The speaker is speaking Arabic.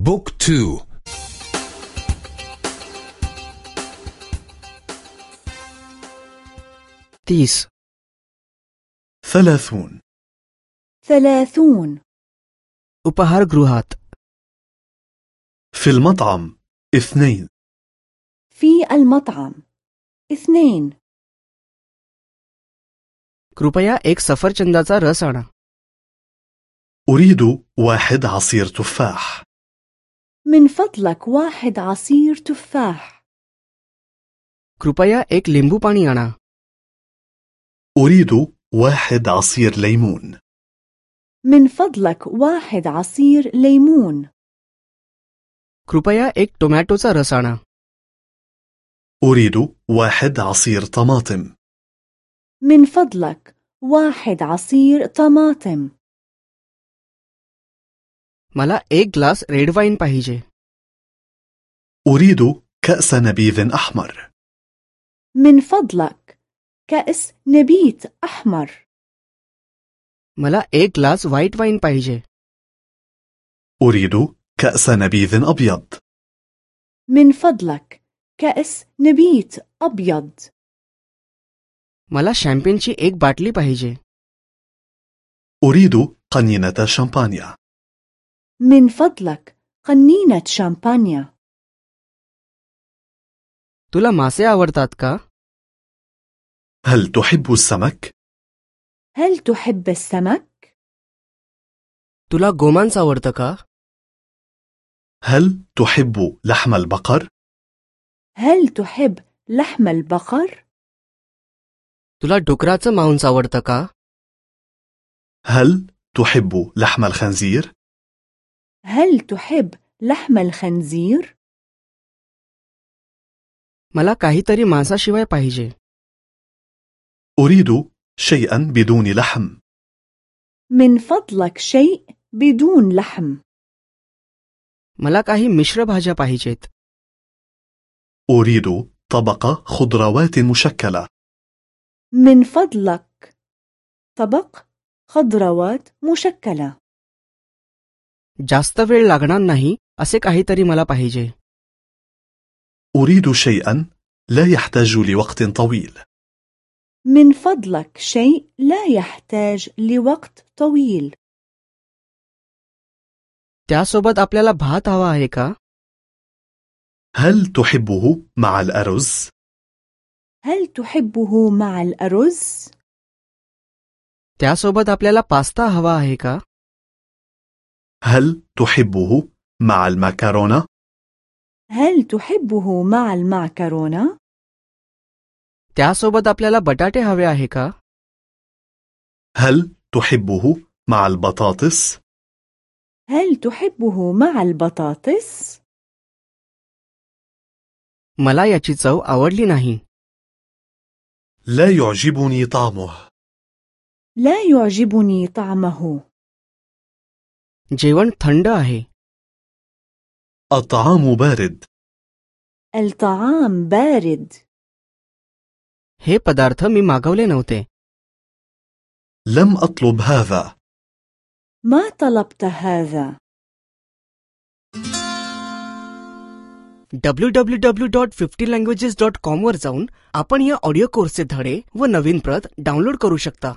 بوك تو तीस ثلاثون ثلاثون उपहारगृहात في المطعم اثنين في المطعم اثنين कृपया एक सफरचंदाचा रस आणा أريد واحد عصير تفاح من فضلك واحد عصير تفاح कृपया एक लिंबू पाणी आणा أريد واحد عصير ليمون من فضلك واحد عصير ليمون कृपया एक टोमॅटोचा रस आणा أريد واحد عصير طماطم من فضلك واحد عصير طماطم मला एक ग्लास रेड वाईन पाहिजे أريد كأس نبيذ أحمر من فضلك كأس نبيت أحمر मला एक ग्लास व्हाईट वाईन पाहिजे أريد كأس نبيذ أبيض من فضلك كأس نبيت أبيض मला शॅम्पेनची एक बाटली पाहिजे أريد قنينة شامبانيا من فضلك قنينة شامبانيا तुला मासे आवडतात का هل تحب السمك؟ هل تحب السمك؟ तुला गोमांस आवडतं का هل تحب لحم البقر؟ هل تحب لحم البقر؟ तुला डुकराचं मांस आवडतं का هل تحب لحم الخنزير؟ هل تحب لحم الخنزير؟ मला काहीतरी मांसाशिवाय पाहिजे أريد شيئا بدون لحم من فضلك شيء بدون لحم मला काही मिश्र भाज्या पाहिजेत أريد طبق خضروات مشكلة من فضلك طبق خضروات مشكلة जास्त वेळ लागणार नाही असे काहीतरी मला पाहिजे أريد شيئا لا يحتاج لوقت طويل من فضلك شيء لا يحتاج لوقت طويل त्यासोबत आपल्याला भात हवा आहे का هل تحبه مع الأرز؟ هل تحبه مع الأرز؟ त्यासोबत आपल्याला पास्ता हवा आहे का هل تحبه مع المكرونة؟ هل تحبه مع المعكرونة؟ त्यासोबत आपल्याला बटाटे हवे आहे का هل تحبه مع البطاطس؟ هل تحبه مع البطاطس؟ मला याची चव आवडली नाही لا يعجبني طعمه لا يعجبني طعمه जेवण थंड आहे الطعام بارد الطعام بارد हे पदार्थ मी मागवले नव्हते لم أطلب هذا ما طلبت هذا W W W dot fifty languages dot com वर जाऊन आपण या ऑडिओ कोर्सचे धडे व नवीन प्रत डाउनलोड करू शकता